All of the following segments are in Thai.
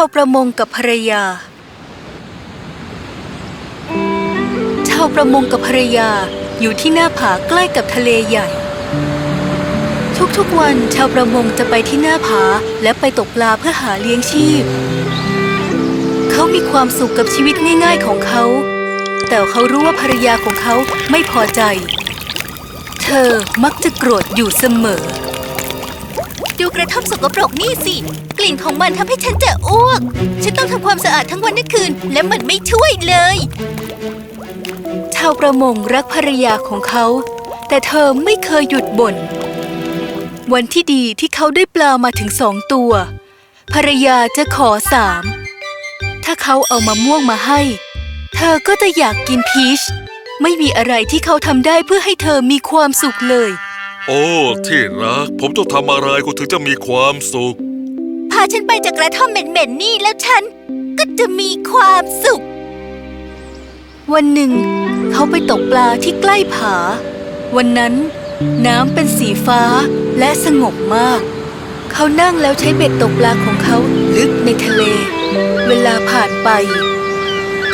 าวประมงกับภรรยา ชาวประมงกับภรรยาอยู่ที่หน้าผาใกล้กับทะเลใหญ่ ทุกๆวันชาวประมงจะไปที่หน้าผาและไปตกปลาเพื่อหาเลี้ยงชีพ เขามีความสุขกับชีวิตง่ายๆของเขา แต่เขารู้ว่าภรรยาของเขาไม่พอใจ เธอมักจะโกรธอยู่เสมอ ดูกระท่อมสกปรกนี่สิ กลิ่นของมันทำให้ฉันจะอ้วก ฉันต้องทำความสะอาดทั้งวันทั้งคืน และมันไม่ช่วยเลย ชาวประมงรักภรรยาของเขา แต่เธอไม่เคยหยุดบ่น วันที่ดีที่เขาได้ปลามาถึงสองตัว ภรรยาจะขอสาม ถ้าเขาเอามะม่วงมาให้ เธอก็จะอยากกินพีช ไม่มีอะไรที่เขาทำได้เพื่อให้เธอมีความสุขเลย โอ้ ที่รัก ผมต้องทำอะไรคุณถึงจะมีความสุข พาฉันไปจากกระท่อมเหม็นๆนี่แล้วฉันก็จะมีความสุข วันหนึ่ง เขาไปตกปลาที่ใกล้ผา วันนั้น น้ำเป็นสีฟ้าและสงบมาก เขานั่งแล้วใช้เบ็ดตกปลาของเขาลึกในทะเล เวลาผ่านไป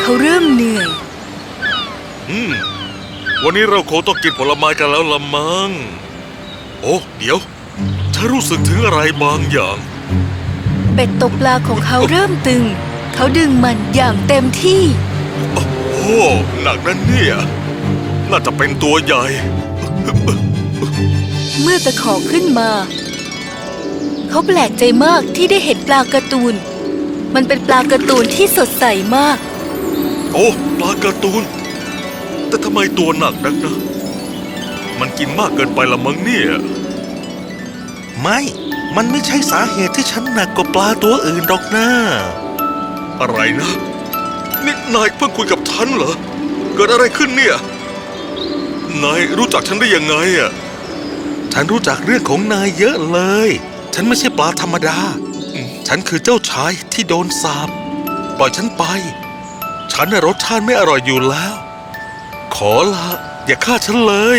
เขาเริ่มเหนื่อย อืม วันนี้เราคงต้องกินผลไม้กันแล้วละมัง้ง โอ้ เดี๋ยวฉันรู้สึกถึงอะไรบางอย่างเบ็ดตกปลาของเขาเริ่มตึง เขาดึงมันอย่างเต็มที่ โอ้หนักนั่นเนี่ย น่าจะเป็นตัวใหญ่ เมื่อตะขอขึ้นมา เขาแปลกใจมากที่ได้เห็นปลาการ์ตูน มันเป็นปลาการ์ตูนที่สดใสมาก โอ้ ปลาการ์ตูน แต่ทำไมตัวหนักนักนะ มันกินมากเกินไปละมั้งเนี่ย ไม่ มันไม่ใช่สาเหตุที่ฉันหนักกว่าปลาตัวอื่นหรอกนะอะไรนะ นี่นายเพิ่งคุยกับฉันเหรอ เกิดอะไรขึ้นเนี่ย นายรู้จักฉันได้ยังไงอะ ฉันรู้จักเรื่องของนายเยอะเลย ฉันไม่ใช่ปลาธรรมดา ฉันคือเจ้าชายที่โดนสาปปล่อยฉันไป ฉันน่ะรสชาติไม่อร่อยอยู่แล้ว ขอละอย่าฆ่าฉันเลย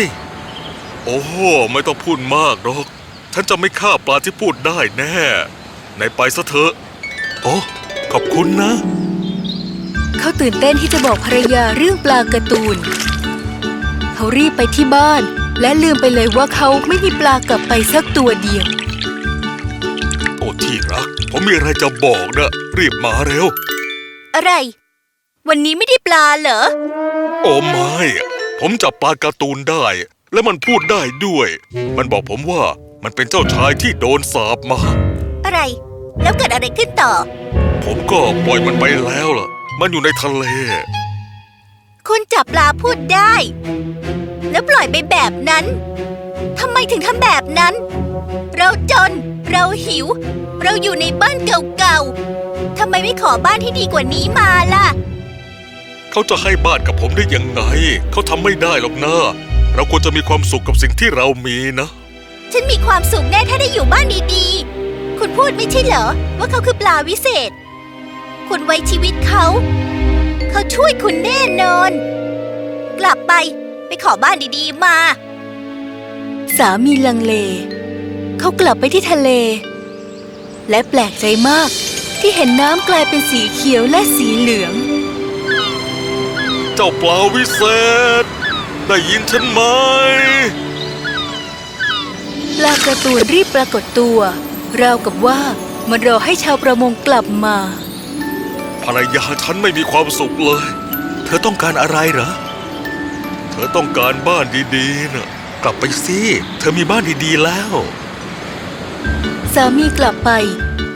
โอ้โหไม่ต้องพูดมากหรอก ฉันจะไม่ฆ่าปลาที่พูดได้แน่นายไปซะเถอะโอ้ขอบคุณนะ เขาตื่นเต้นที่จะบอกภรรยาเรื่องปลาการ์ตูน เขารีบไปที่บ้าน และลืมไปเลยว่าเขาไม่มีปลากลับไปสักตัวเดียว โอ้ที่รัก ผมมีอะไรจะบอกนะ รีบมาเร็ว อะไร วันนี้ไม่ได้ปลาเหรอ โอ้ไม่ ผมจับปลาการ์ตูนได้ และมันพูดได้ด้วย มันบอกผมว่ามันเป็นเจ้าชายที่โดนสาปมา อะไร แล้วเกิดอะไรขึ้นต่อ ผมก็ปล่อยมันไปแล้วล่ะ มันอยู่ในทะเล คุณจับปลาพูดได้ แล้วปล่อยไปแบบนั้นทำไมถึงทำแบบนั้น เราจน เราหิว เราอยู่ในบ้านเก่าๆทำไมไม่ขอบ้านที่ดีกว่านี้มาล่ะ เขาจะให้บ้านกับผมได้ยังไง เขาทำไม่ได้หรอกนะ เราควรจะมีความสุขกับสิ่งที่เรามีนะ ฉันมีความสุขแน่ถ้าได้อยู่บ้านดีๆ คุณพูดไม่ใช่เหรอ ว่าเขาคือปลาวิเศษ คุณไว้ชีวิตเขา เขาช่วยคุณแน่นอน กลับไปไปขอบ้านดีๆมา สามีลังเล เขากลับไปที่ทะเล และแปลกใจมากที่เห็นน้ำกลายเป็นสีเขียวและสีเหลือง เจ้าปลาวิเศษ ได้ยินฉันไหมปลาการะตูนรีบปรากฏตัว ราวกับว่ามันรอให้ชาวประมงกลับมาภรรยาฉันไม่มีความสุขเลย เธอต้องการอะไรเหรอ เธอต้องการบ้านดีๆนะกลับไปสิเธอมีบ้านดีๆแล้ว สามีกลับไป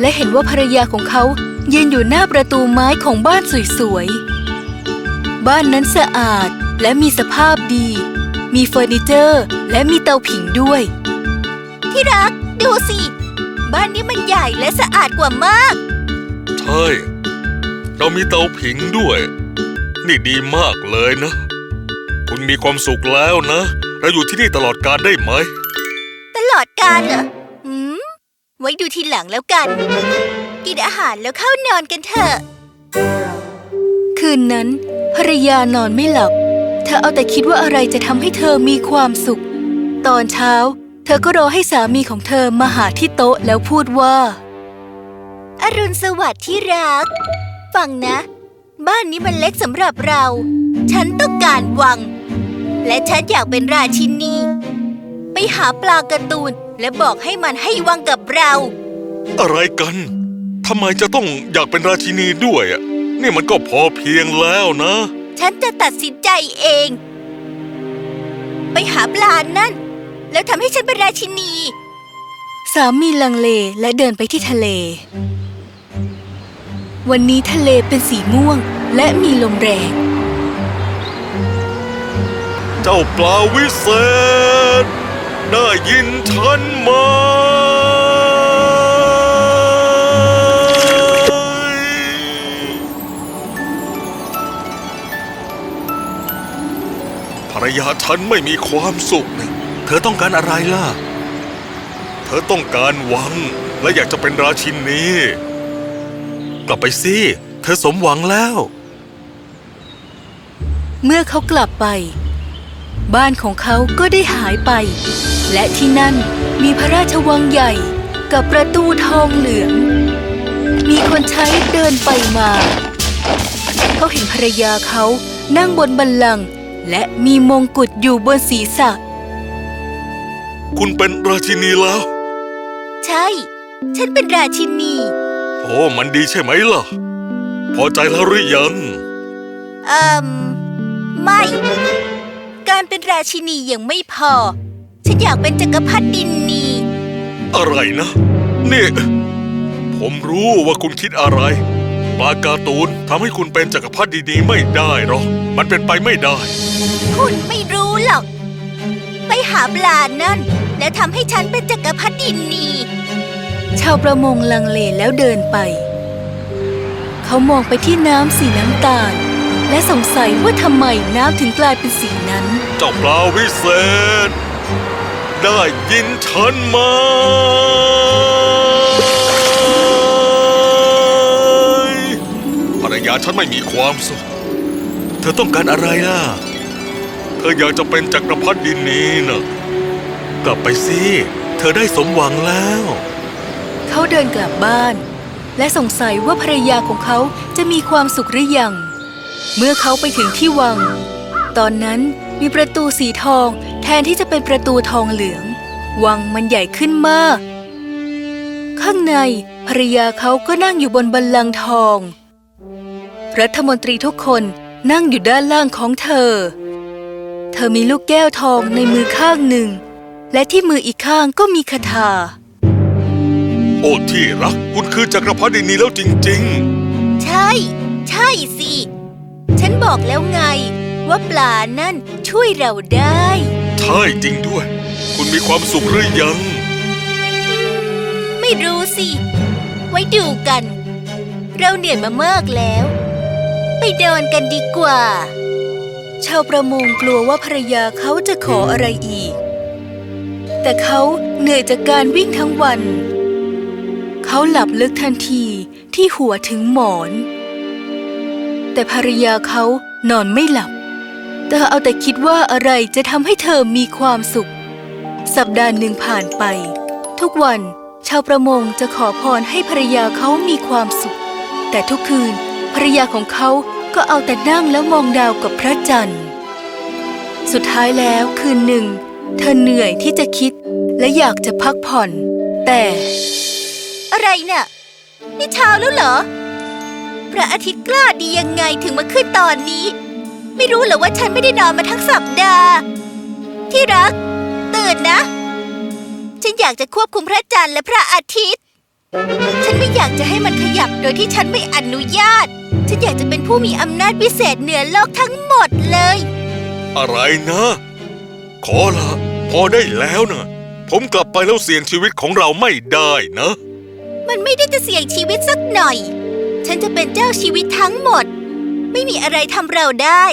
และเห็นว่าภรรยาของเขายืนอยู่หน้าประตูไม้ของบ้านสวยๆ บ้านนั้นสะอาด และมีสภาพดี มีเฟอร์นิเจอร์ และมีเตาผิงด้วย ที่รัก ดูสิ บ้านนี้มันใหญ่และสะอาดกว่ามาก ใช่ เรามีเตาผิงด้วย นี่ดีมากเลยนะ คุณมีความสุขแล้วนะ เราอยู่ที่นี่ตลอดกาลได้ไหม ตลอดกาลเหรออืม ไว้ดูทีหลังแล้วกัน กินอาหารแล้วเข้านอนกันเถอะ คืนนั้นภรรยานอนไม่หลับ เธอเอาแต่คิดว่าอะไรจะทำให้เธอมีความสุข ตอนเช้า เธอก็รอให้สามีของเธอมาหาที่โต๊ะแล้วพูดว่า อรุณสวัสดิ์ที่รัก ฟังนะ บ้านนี้มันเล็กสำหรับเรา ฉันต้องการวัง และฉันอยากเป็นราชินี ไปหาปลาการ์ตูนและบอกให้มันให้วังกับเรา อะไรกันทำไมจะต้องอยากเป็นราชินีด้วยอะนี่มันก็พอเพียงแล้วนะ ฉันจะตัดสินใจเอง ไปหาปลานั่น แล้วทำให้ฉันเป็นราชินี สามีลังเลและเดินไปที่ทะเล วันนี้ทะเลเป็นสีม่วงและมีลมแรง เจ้าปลาวิเศษ ได้ยินฉันไหม รยาฉันไม่มีความสุขนะเธอต้องการอะไรล่ะ เธอต้องการวัง และอยากจะเป็นราชินีกลับไปสิเธอสมหวังแล้ว เมื่อเขากลับไป บ้านของเขาก็ได้หายไป และที่นั่นมีพระราชวังใหญ่กับประตูทองเหลือง มีคนใช้เดินไปมา เขาเห็นภรรยาเขานั่งบนบัลลังก์ และมีมงกุฎอยู่บนศีรษะ คุณเป็นราชินีแล้ว ใช่ ฉันเป็นราชินี โอ้มันดีใช่ไหมล่ะ พอใจแล้วหรือยัง เอ่มไม่ การเป็นราชินียังไม่พอ ฉันอยากเป็นจักรพรรดินี อะไรนะ นี่ ผมรู้ว่าคุณคิดอะไร ปลาการ์ตูนทำให้คุณเป็นจักรพรรดิดีๆไม่ได้หรอก มันเป็นไปไม่ได้ คุณไม่รู้หรอก ไปหาปลานั่น แล้วทำให้ฉันเป็นจักรพรรดินีชาวประมงลังเลแล้วเดินไป เขามองไปที่น้ำสีน้ำตาล และสงสัยว่าทำไมน้ำถึงกลายเป็นสีนั้น เจ้าปลาวิเศษ ได้ยินฉันไหมาฉันไม่มีความสุข เธอต้องการอะไรล่ะ เธออยากจะเป็นจักรพรรดินีนะกลับไปสิ เธอได้สมหวังแล้ว เขาเดินกลับบ้าน และสงสัยว่าภรรยาของเขาจะมีความสุขหรือยัง เมื่อเขาไปถึงที่วัง ตอนนั้นมีประตูสีทองแทนที่จะเป็นประตูทองเหลือง วังมันใหญ่ขึ้นมาก ข้างในภรรยาเขาก็นั่งอยู่บนบัลลังทอง รัฐมนตรีทุกคนนั่งอยู่ด้านล่างของเธอ เธอมีลูกแก้วทองในมือข้างหนึ่ง และที่มืออีกข้างก็มีคาถา โอ้ที่รัก คุณคือจักรพรรดินีแล้วจริงใช่ ใช่สิ ฉันบอกแล้วไง ว่าปลานั่นช่วยเราได้ๆใช่จริงด้วย คุณมีความสุขหรือยัง ไม่รู้สิ ไว้ดูกัน เราเหนื่อยมามากแล้วไป เดินกันดีกว่า ชาวประมงกลัวว่าภรรยาเขาจะขออะไรอีก แต่เขาเหนื่อยจากการวิ่งทั้งวัน เขาหลับลึกทันทีที่หัวถึงหมอน แต่ภรรยาเขานอนไม่หลับ เธอเอาแต่คิดว่าอะไรจะทำให้เธอมีความสุข สัปดาห์หนึ่งผ่านไป ทุกวันชาวประมงจะขอพรให้ภรรยาเขามีความสุข แต่ทุกคืนภรรยาของเขา ก็เอาแต่นั่งแล้วมองดาวกับพระจันทร์ สุดท้ายแล้วคืนหนึ่ง เธอเหนื่อยที่จะคิดและอยากจะพักผ่อน แต่ อะไรน่ะ นี่เช้าแล้วเหรอ พระอาทิตย์กล้าดียังไงถึงมาขึ้นตอนนี้ ไม่รู้เหรอว่าฉันไม่ได้นอนมาทั้งสัปดาห์ ที่รัก ตื่นนะ ฉันอยากจะควบคุมพระจันทร์และพระอาทิตย์ ฉันไม่อยากจะให้มันขยับโดยที่ฉันไม่อนุญาต ฉันอยากจะเป็นผู้มีอำนาจพิเศษเหนือโลกทั้งหมดเลย อะไรนะ ขอละพอได้แล้วนะ ผมกลับไปแล้วเสี่ยงชีวิตของเราไม่ได้นะ มันไม่ได้จะเสี่ยงชีวิตสักหน่อย ฉันจะเป็นเจ้าชีวิตทั้งหมด ไม่มีอะไรทำเราได้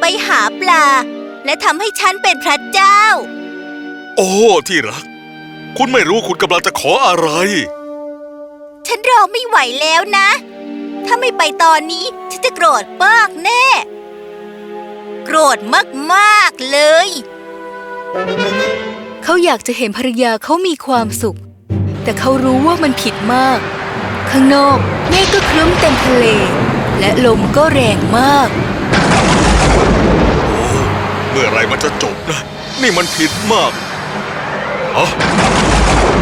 ไปหาปลา และทำให้ฉันเป็นพระเจ้า โอ้ที่รัก คุณไม่รู้คุณกำลังจะขออะไร ฉันรอไม่ไหวแล้วนะ ถ้าไม่ไปตอนนี้ ฉันจะโกรธมากแน่ โกรธมากๆเลย เขาอยากจะเห็นภรรยาเขามีความสุข แต่เขารู้ว่ามันผิดมาก ข้างนอกเมฆก็ครึ้มเต็มทะเล และลมก็แรงมาก เมื่อไหรมันจะจบนะ นี่มันผิดมากอ๋อ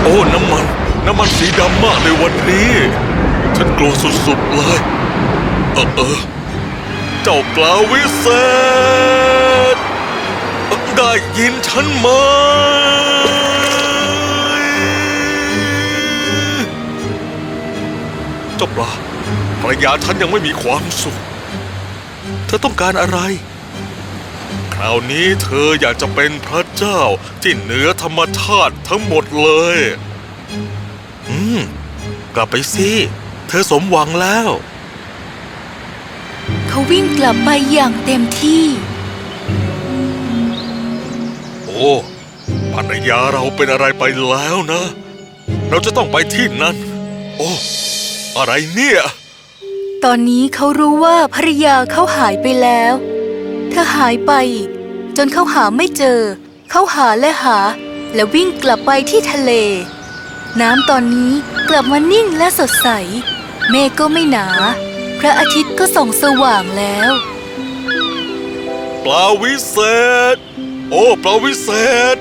โอ้ น้ำมัน น้ำมันสีดำมากเลยวันนี้ ฉันกลัวสุดๆเลยเออเออเจ้าปลาวิเศษ ได้ยินฉันไหมเจ้าปลาภรรยาฉันยังไม่มีความสุข เธอต้องการอะไร คราวนี้เธออยากจะเป็นพระเจ้าที่เหนือธรรมชาติทั้งหมดเลย อืม กลับไปสิ เธอสมหวังแล้ว เขาวิ่งกลับไปอย่างเต็มที่ โอ้ภรรยาเราเป็นอะไรไปแล้วนะ เราจะต้องไปที่นั่นโอ้อะไรเนี่ย ตอนนี้เขารู้ว่าภรรยาเขาหายไปแล้ว เธอหายไป จนเขาหาไม่เจอ เขาหาและหา และวิ่งกลับไปที่ทะเล น้ำตอนนี้กลับมานิ่งและสดใส เมฆก็ไม่หนา พระอาทิตย์ก็ส่องสว่างแล้ว ปลาวิเศษ โอ้ปลาวิเศษ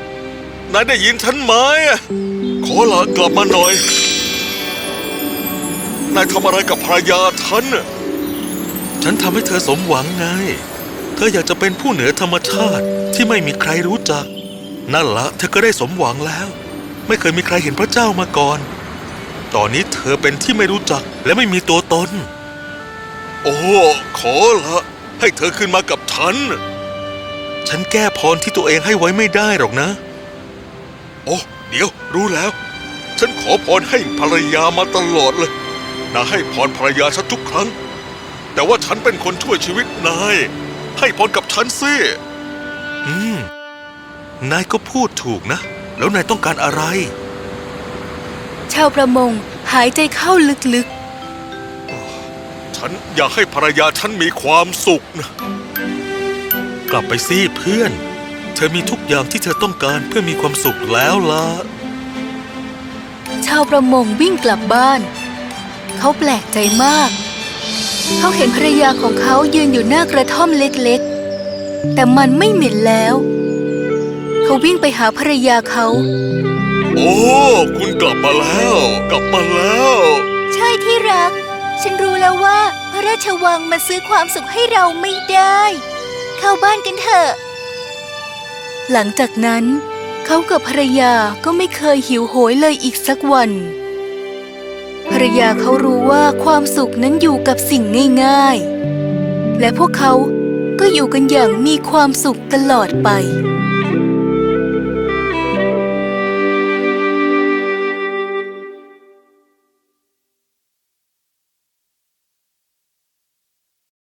นายได้ยินฉันไหมขอลากลับมาหน่อย นายทำอะไรกับภรรยาฉันน่ะฉันทำให้เธอสมหวังไง เธออยากจะเป็นผู้เหนือธรรมชาติที่ไม่มีใครรู้จัก นั่นละเธอก็ได้สมหวังแล้ว ไม่เคยมีใครเห็นพระเจ้ามาก่อน ตอนนี้เธอเป็นที่ไม่รู้จักและไม่มีตัวตน โอ้ ขอละให้เธอขึ้นมากับฉัน ฉันแก้พรที่ตัวเองให้ไว้ไม่ได้หรอกนะ โอ้ เดี๋ยวรู้แล้ว ฉันขอพรให้ภรรยามาตลอดเลยนายให้พรภรรยาฉันทุกครั้ง แต่ว่าฉันเป็นคนช่วยชีวิตนาย ให้พรกับฉันสิ อืม นายก็พูดถูกนะ แล้วนายต้องการอะไร ชาวประมงหายใจเข้าลึกฉันอยากให้ภรรยาฉันมีความสุขนะ กลับไปสิเพื่อน เธอมีทุกอย่างที่เธอต้องการเพื่อมีความสุขแล้วล่ะๆชาวประมงวิ่งกลับบ้าน เขาแปลกใจมาก เขาเห็นภรรยาของเขายืนอยู่หน้ากระท่อมเล็กๆ แต่มันไม่เหม็นแล้ว เขาวิ่งไปหาภรรยาเขา โอ้ คุณกลับมาแล้ว กลับมาแล้ว ใช่ที่รัก ฉันรู้แล้วว่า พระราชวังมาซื้อความสุขให้เราไม่ได้ เข้าบ้านกันเถอะ หลังจากนั้น เขากับภรรยาก็ไม่เคยหิวโหยเลยอีกสักวัน ภรรยาเขารู้ว่าความสุขนั้นอยู่กับสิ่งง่าย ๆ และพวกเขาก็อยู่กันอย่างมีความสุขตลอดไป